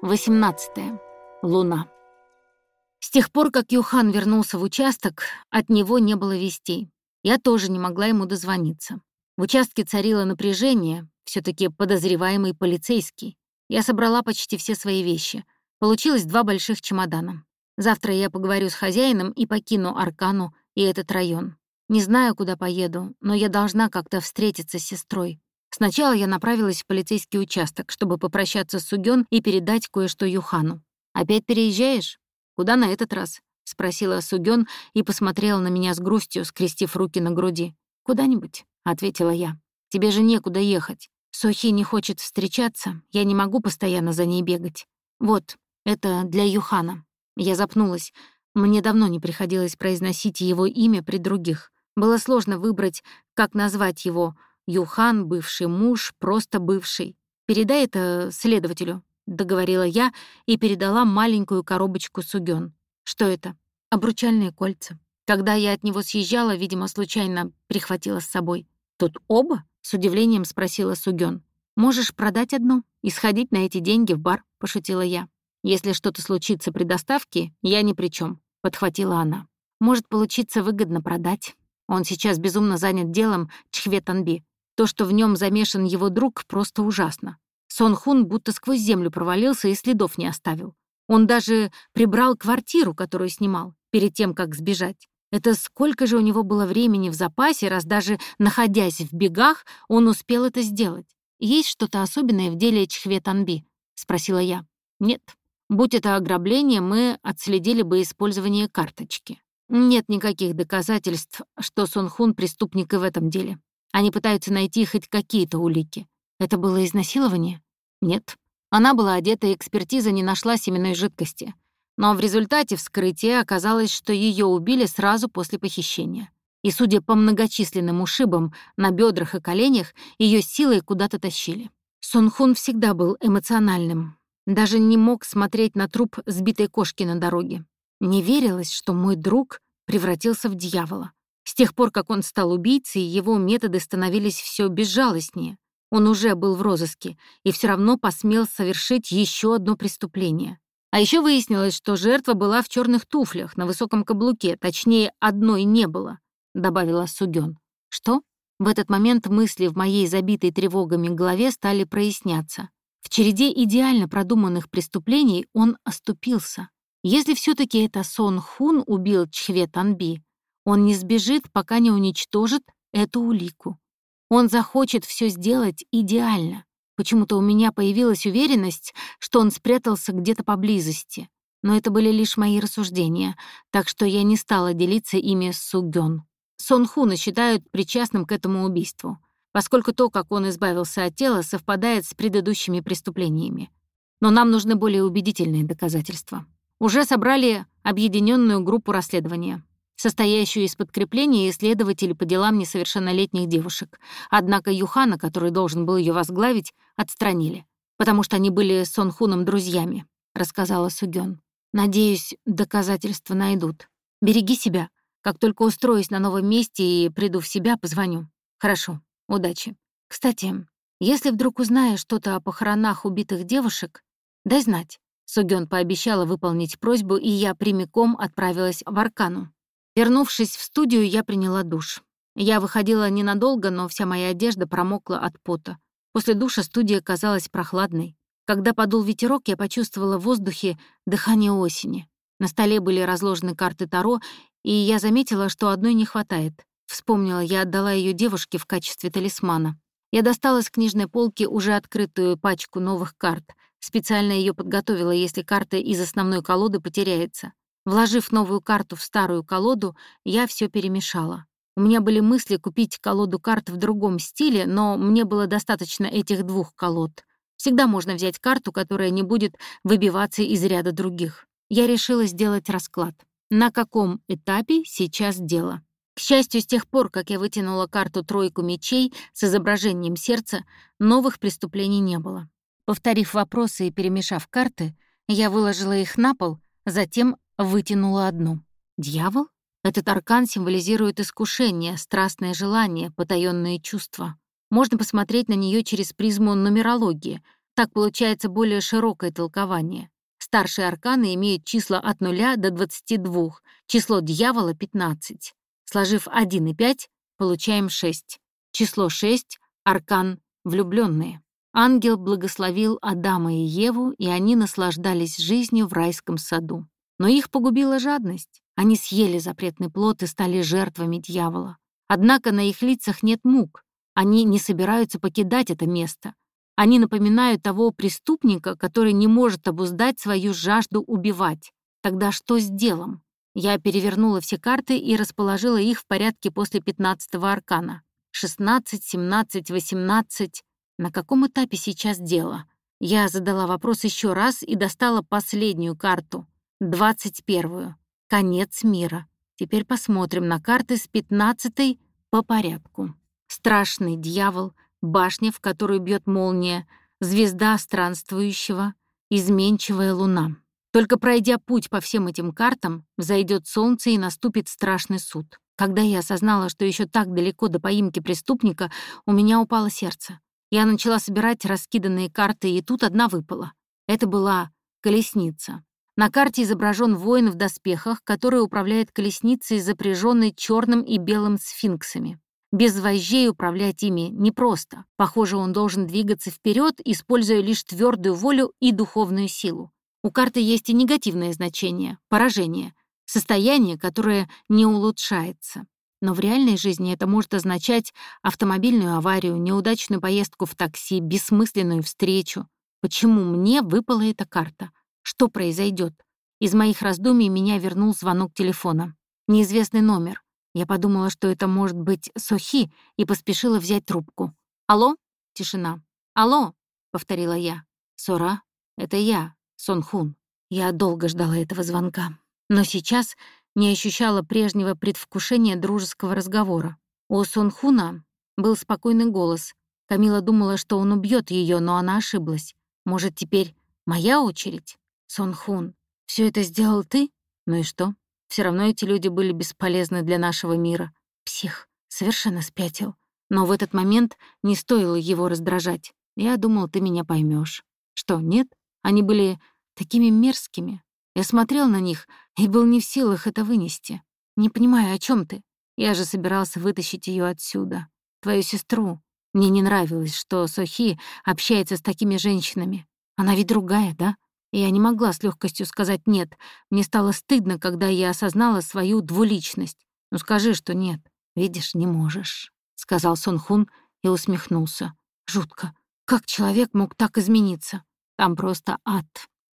18. Луна. С тех пор, как Юхан вернулся в участок, от него не было вестей. Я тоже не могла ему дозвониться. В участке царило напряжение, все таки подозреваемый полицейский. Я собрала почти все свои вещи. Получилось два больших чемодана. Завтра я поговорю с хозяином и покину Аркану и этот район. Не знаю, куда поеду, но я должна как-то встретиться с сестрой. Сначала я направилась в полицейский участок, чтобы попрощаться с Сугён и передать кое-что Юхану. «Опять переезжаешь? Куда на этот раз?» — спросила Сугён и посмотрела на меня с грустью, скрестив руки на груди. «Куда-нибудь», — ответила я. «Тебе же некуда ехать. Сохи не хочет встречаться, я не могу постоянно за ней бегать. Вот, это для Юхана». Я запнулась. Мне давно не приходилось произносить его имя при других. Было сложно выбрать, как назвать его — Юхан, бывший муж, просто бывший. Передай это следователю, договорила я и передала маленькую коробочку Сугён. Что это? Обручальные кольца. Когда я от него съезжала, видимо, случайно прихватила с собой. Тут оба? С удивлением спросила Сугён. Можешь продать одно и сходить на эти деньги в бар, пошутила я. Если что-то случится при доставке, я ни при чем, подхватила она. Может получиться выгодно продать. Он сейчас безумно занят делом Чхве Танби. То, что в нем замешан его друг, просто ужасно. Сон Хун будто сквозь землю провалился и следов не оставил. Он даже прибрал квартиру, которую снимал, перед тем, как сбежать. Это сколько же у него было времени в запасе, раз даже находясь в бегах, он успел это сделать. «Есть что-то особенное в деле Чхве Танби?» — спросила я. «Нет. Будь это ограбление, мы отследили бы использование карточки. Нет никаких доказательств, что Сон Хун преступник и в этом деле. Они пытаются найти хоть какие-то улики. Это было изнасилование? Нет. Она была одета, и экспертиза не нашла семенной жидкости. Но в результате вскрытия оказалось, что ее убили сразу после похищения. И, судя по многочисленным ушибам на бедрах и коленях, ее силой куда-то тащили. Сонхун всегда был эмоциональным. Даже не мог смотреть на труп сбитой кошки на дороге. Не верилось, что мой друг превратился в дьявола. С тех пор, как он стал убийцей, его методы становились все безжалостнее. Он уже был в розыске и все равно посмел совершить еще одно преступление. А еще выяснилось, что жертва была в черных туфлях на высоком каблуке, точнее, одной не было, добавила Сугён. Что? В этот момент мысли в моей забитой тревогами голове стали проясняться. В череде идеально продуманных преступлений он оступился. Если все таки это Сон Хун убил Чхве Танби, он не сбежит, пока не уничтожит эту улику. Он захочет все сделать идеально. Почему-то у меня появилась уверенность, что он спрятался где-то поблизости. Но это были лишь мои рассуждения, так что я не стала делиться ими с Сугён. Сон Хуна считают причастным к этому убийству, поскольку то, как он избавился от тела, совпадает с предыдущими преступлениями. Но нам нужны более убедительные доказательства. Уже собрали объединенную группу расследования состоящую из подкрепления исследователей по делам несовершеннолетних девушек. Однако Юхана, который должен был ее возглавить, отстранили, потому что они были с Сонхуном друзьями, рассказала Сугён. Надеюсь, доказательства найдут. Береги себя. Как только устроюсь на новом месте и приду в себя, позвоню. Хорошо. Удачи. Кстати, если вдруг узнаешь что-то о похоронах убитых девушек, дай знать. Сугён пообещала выполнить просьбу, и я прямиком отправилась в Аркану. Вернувшись в студию, я приняла душ. Я выходила ненадолго, но вся моя одежда промокла от пота. После душа студия казалась прохладной. Когда подул ветерок, я почувствовала в воздухе дыхание осени. На столе были разложены карты Таро, и я заметила, что одной не хватает. Вспомнила, я отдала ее девушке в качестве талисмана. Я достала с книжной полки уже открытую пачку новых карт. Специально ее подготовила, если карта из основной колоды потеряется. Вложив новую карту в старую колоду, я все перемешала. У меня были мысли купить колоду карт в другом стиле, но мне было достаточно этих двух колод. Всегда можно взять карту, которая не будет выбиваться из ряда других. Я решила сделать расклад. На каком этапе сейчас дело? К счастью, с тех пор, как я вытянула карту «Тройку мечей» с изображением сердца, новых преступлений не было. Повторив вопросы и перемешав карты, я выложила их на пол, затем Вытянула одну. Дьявол? Этот аркан символизирует искушение, страстное желание, потаённые чувства. Можно посмотреть на неё через призму нумерологии. Так получается более широкое толкование. Старшие арканы имеют числа от 0 до 22, число дьявола — 15. Сложив 1 и 5, получаем 6. Число 6 — аркан влюбленные. Ангел благословил Адама и Еву, и они наслаждались жизнью в райском саду. Но их погубила жадность. Они съели запретный плод и стали жертвами дьявола. Однако на их лицах нет мук. Они не собираются покидать это место. Они напоминают того преступника, который не может обуздать свою жажду убивать. Тогда что с делом? Я перевернула все карты и расположила их в порядке после 15-го аркана. 16, 17, 18. На каком этапе сейчас дело? Я задала вопрос еще раз и достала последнюю карту, 21-ю. Конец мира. Теперь посмотрим на карты с 15 по порядку. Страшный дьявол — башня, в которую бьет молния, звезда странствующего, изменчивая луна. Только пройдя путь по всем этим картам, взойдет солнце и наступит страшный суд. Когда я осознала, что еще так далеко до поимки преступника, у меня упало сердце. Я начала собирать раскиданные карты, и тут одна выпала. Это была колесница. На карте изображен воин в доспехах, который управляет колесницей, запряженной черным и белым сфинксами. Без вожжей управлять ими непросто. Похоже, он должен двигаться вперед, используя лишь твердую волю и духовную силу. У карты есть и негативное значение — поражение, состояние, которое не улучшается. Но в реальной жизни это может означать автомобильную аварию, неудачную поездку в такси, бессмысленную встречу. Почему мне выпала эта карта? Что произойдет? Из моих раздумий меня вернул звонок телефона. Неизвестный номер. Я подумала, что это может быть Сохи, и поспешила взять трубку. «Алло?» — тишина. «Алло?» — повторила я. «Сора, это я, Сон Хун». Я долго ждала этого звонка, но сейчас не ощущала прежнего предвкушения дружеского разговора. У Сон Хуна был спокойный голос. Камила думала, что он убьет ее, но она ошиблась. Может, теперь моя очередь? Сон Хун, все это сделал ты? Ну и что? Все равно эти люди были бесполезны для нашего мира. Псих, совершенно спятил. Но в этот момент не стоило его раздражать. Я думал, ты меня поймешь. Что, нет? Они были такими мерзкими. Я смотрел на них и был не в силах это вынести. Не понимаю, о чем ты? Я же собирался вытащить ее отсюда. Твою сестру. Мне не нравилось, что Сохи общается с такими женщинами. Она ведь другая, да? Я не могла с легкостью сказать «нет». Мне стало стыдно, когда я осознала свою двуличность. «Ну скажи, что нет. Видишь, не можешь», — сказал Сон Хун и усмехнулся. «Жутко. Как человек мог так измениться? Там просто ад.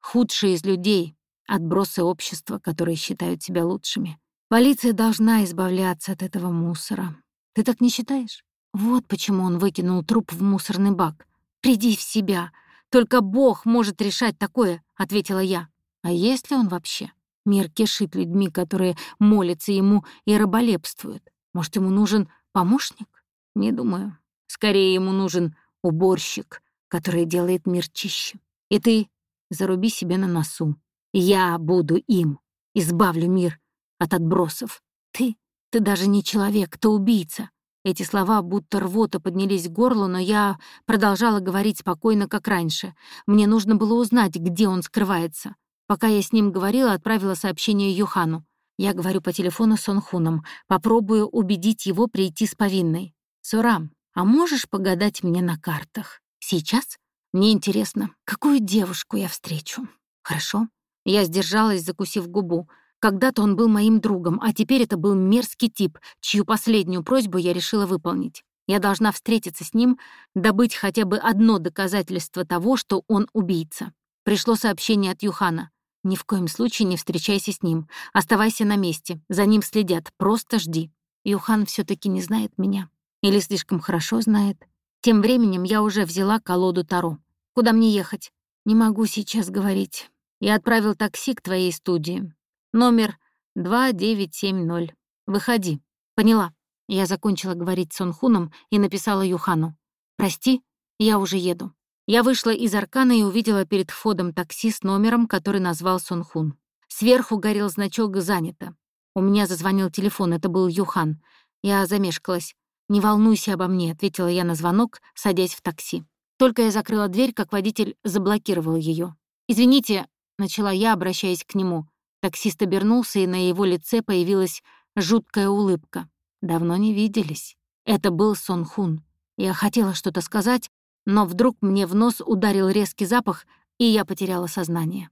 Худшие из людей, отбросы общества, которые считают себя лучшими. Полиция должна избавляться от этого мусора. Ты так не считаешь? Вот почему он выкинул труп в мусорный бак. Приди в себя. «Только Бог может решать такое», — ответила я. «А есть ли он вообще? Мир кишит людьми, которые молятся ему и раболепствуют. Может, ему нужен помощник? Не думаю. Скорее, ему нужен уборщик, который делает мир чище. И ты заруби себе на носу. Я буду им. Избавлю мир от отбросов. Ты, ты даже не человек, ты убийца. Эти слова будто рвота поднялись к горлу, но я продолжала говорить спокойно, как раньше. Мне нужно было узнать, где он скрывается. Пока я с ним говорила, отправила сообщение Юхану. Я говорю по телефону с Онхуном. Попробую убедить его прийти с повинной. «Сурам, а можешь погадать мне на картах? Сейчас? Мне интересно, какую девушку я встречу?» «Хорошо». Я сдержалась, закусив губу. Когда-то он был моим другом, а теперь это был мерзкий тип, чью последнюю просьбу я решила выполнить. Я должна встретиться с ним, добыть хотя бы одно доказательство того, что он убийца. Пришло сообщение от Юхана. «Ни в коем случае не встречайся с ним. Оставайся на месте. За ним следят. Просто жди». Юхан все таки не знает меня. Или слишком хорошо знает. Тем временем я уже взяла колоду Таро. Куда мне ехать? Не могу сейчас говорить. Я отправил такси к твоей студии. Номер 2970. Выходи. Поняла. Я закончила говорить с Сонхуном и написала Юхану. «Прости, я уже еду». Я вышла из Аркана и увидела перед входом такси с номером, который назвал Сонхун. Сверху горел значок «Занято». У меня зазвонил телефон, это был Юхан. Я замешкалась. «Не волнуйся обо мне», — ответила я на звонок, садясь в такси. Только я закрыла дверь, как водитель заблокировал ее. «Извините», — начала я, обращаясь к нему. Таксист обернулся, и на его лице появилась жуткая улыбка. Давно не виделись. Это был Сон Хун. Я хотела что-то сказать, но вдруг мне в нос ударил резкий запах, и я потеряла сознание.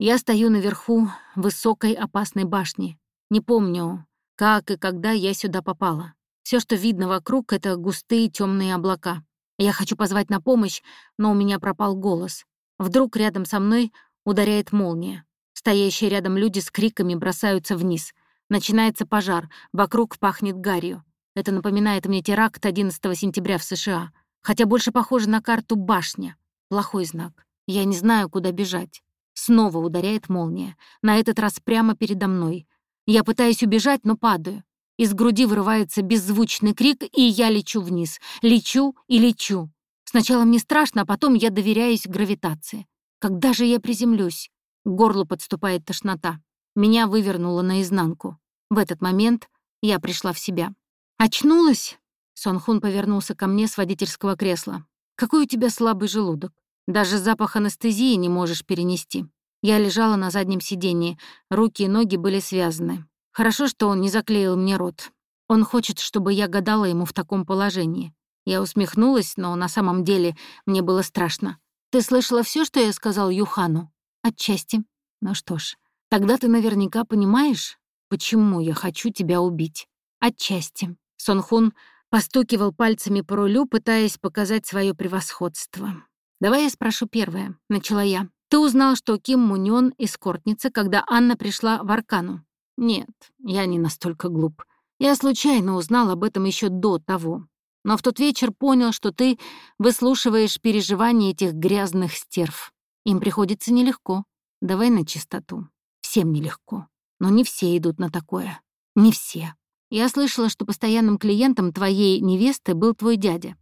Я стою наверху высокой опасной башни. Не помню, как и когда я сюда попала. Все, что видно вокруг, — это густые темные облака. Я хочу позвать на помощь, но у меня пропал голос. Вдруг рядом со мной ударяет молния. Стоящие рядом люди с криками бросаются вниз. Начинается пожар, вокруг пахнет гарью. Это напоминает мне теракт 11 сентября в США. Хотя больше похоже на карту башня. Плохой знак. Я не знаю, куда бежать. Снова ударяет молния. На этот раз прямо передо мной. Я пытаюсь убежать, но падаю. Из груди вырывается беззвучный крик, и я лечу вниз. Лечу и лечу. Сначала мне страшно, а потом я доверяюсь гравитации. Когда же я приземлюсь? К горлу подступает тошнота. Меня вывернуло наизнанку. В этот момент я пришла в себя. «Очнулась?» Сонхун повернулся ко мне с водительского кресла. «Какой у тебя слабый желудок. Даже запах анестезии не можешь перенести». Я лежала на заднем сидении, руки и ноги были связаны. Хорошо, что он не заклеил мне рот. Он хочет, чтобы я гадала ему в таком положении. Я усмехнулась, но на самом деле мне было страшно. «Ты слышала все, что я сказал Юхану?» «Отчасти. Ну что ж, тогда ты наверняка понимаешь, почему я хочу тебя убить. Отчасти». Сонхун постукивал пальцами по рулю, пытаясь показать свое превосходство. «Давай я спрошу первое», — начала я. «Ты узнал, что Ким Муньон — эскортница, когда Анна пришла в Аркану?» Нет, я не настолько глуп. Я случайно узнал об этом еще до того. Но в тот вечер понял, что ты выслушиваешь переживания этих грязных стерв. Им приходится нелегко. Давай на чистоту. Всем нелегко. Но не все идут на такое. Не все. Я слышала, что постоянным клиентом твоей невесты был твой дядя.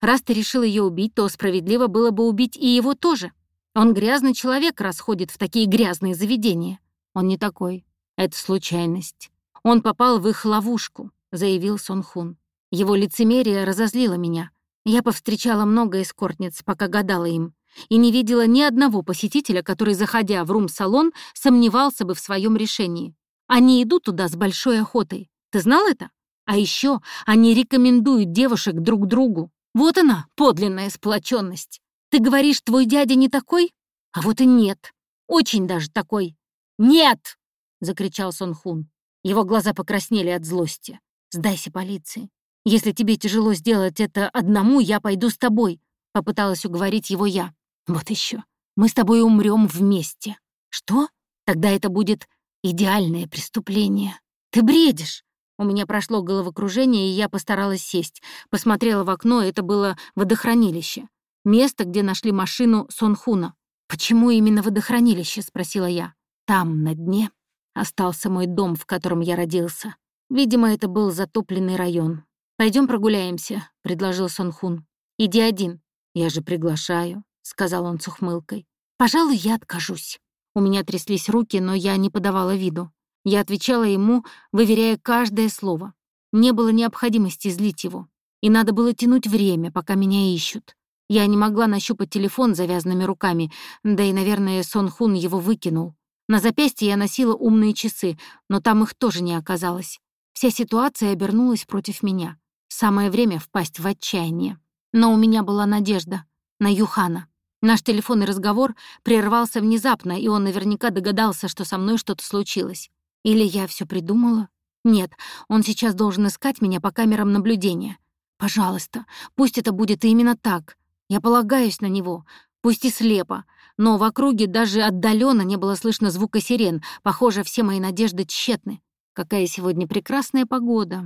Раз ты решил ее убить, то справедливо было бы убить и его тоже. Он грязный человек, расходит в такие грязные заведения. Он не такой. Это случайность. Он попал в их ловушку, заявил Сон Хун. Его лицемерие разозлило меня. Я повстречала много эскортниц, пока гадала им, и не видела ни одного посетителя, который, заходя в рум-салон, сомневался бы в своем решении. Они идут туда с большой охотой. Ты знал это? А еще они рекомендуют девушек друг другу. Вот она, подлинная сплоченность. Ты говоришь, твой дядя не такой? А вот и нет. Очень даже такой. Нет! — закричал Сон Хун. Его глаза покраснели от злости. «Сдайся полиции. Если тебе тяжело сделать это одному, я пойду с тобой», — попыталась уговорить его я. «Вот еще. Мы с тобой умрем вместе». «Что? Тогда это будет идеальное преступление. Ты бредишь!» У меня прошло головокружение, и я постаралась сесть. Посмотрела в окно, это было водохранилище. Место, где нашли машину Сонхуна. «Почему именно водохранилище?» — спросила я. «Там, на дне, остался мой дом, в котором я родился. Видимо, это был затопленный район. Пойдем прогуляемся», — предложил Сонхун. «Иди один». «Я же приглашаю», — сказал он с ухмылкой. «Пожалуй, я откажусь». У меня тряслись руки, но я не подавала виду. Я отвечала ему, выверяя каждое слово. Не было необходимости злить его. И надо было тянуть время, пока меня ищут. Я не могла нащупать телефон завязанными руками, да и, наверное, Сон Хун его выкинул. На запястье я носила умные часы, но там их тоже не оказалось. Вся ситуация обернулась против меня. Самое время впасть в отчаяние. Но у меня была надежда. На Юхана. Наш телефонный разговор прервался внезапно, и он наверняка догадался, что со мной что-то случилось. Или я все придумала? Нет, он сейчас должен искать меня по камерам наблюдения. Пожалуйста, пусть это будет именно так. Я полагаюсь на него, пусть и слепо, но в округе даже отдаленно не было слышно звука сирен. Похоже, все мои надежды тщетны. Какая сегодня прекрасная погода.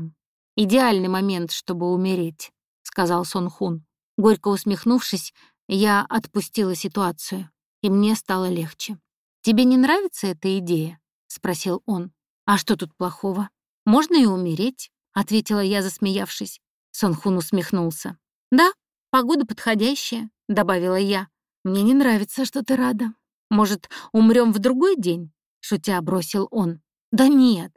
Идеальный момент, чтобы умереть, сказал Сон Хун. Горько усмехнувшись, я отпустила ситуацию, и мне стало легче. «Тебе не нравится эта идея?» — спросил он. «А что тут плохого? Можно и умереть», — ответила я, засмеявшись. Сон Хун усмехнулся. «Да, погода подходящая», — добавила я. «Мне не нравится, что ты рада. Может, умрем в другой день?» — шутя бросил он. «Да нет,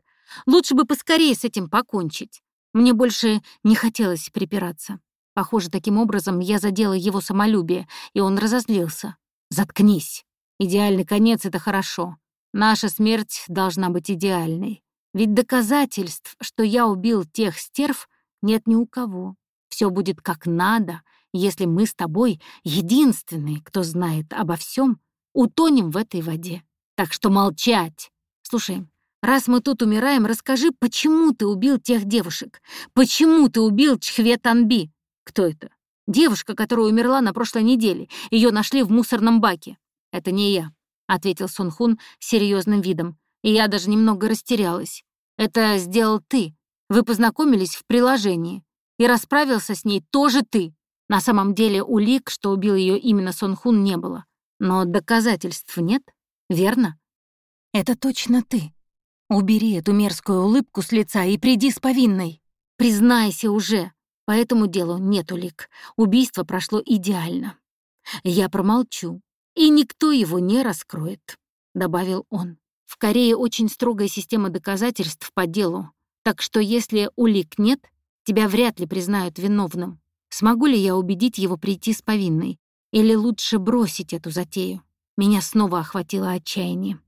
лучше бы поскорее с этим покончить. Мне больше не хотелось припираться. Похоже, таким образом я задела его самолюбие, и он разозлился. «Заткнись. Идеальный конец — это хорошо. Наша смерть должна быть идеальной. Ведь доказательств, что я убил тех стерв, нет ни у кого. Все будет как надо, если мы с тобой, единственные, кто знает обо всем, утонем в этой воде. Так что молчать. Слушай, раз мы тут умираем, расскажи, почему ты убил тех девушек? Почему ты убил Чхве Танби? Кто это? Девушка, которая умерла на прошлой неделе. Ее нашли в мусорном баке. Это не я, ответил Сон Хун серьезным видом. И я даже немного растерялась. Это сделал ты. Вы познакомились в приложении. И расправился с ней тоже ты. На самом деле улик, что убил ее именно Сон Хун, не было. Но доказательств нет, верно? Это точно ты. Убери эту мерзкую улыбку с лица и приди с повинной. Признайся уже. По этому делу нет улик. Убийство прошло идеально. Я промолчу, и никто его не раскроет, добавил он. В Корее очень строгая система доказательств по делу, так что если улик нет, тебя вряд ли признают виновным. Смогу ли я убедить его прийти с повинной? Или лучше бросить эту затею? Меня снова охватило отчаяние.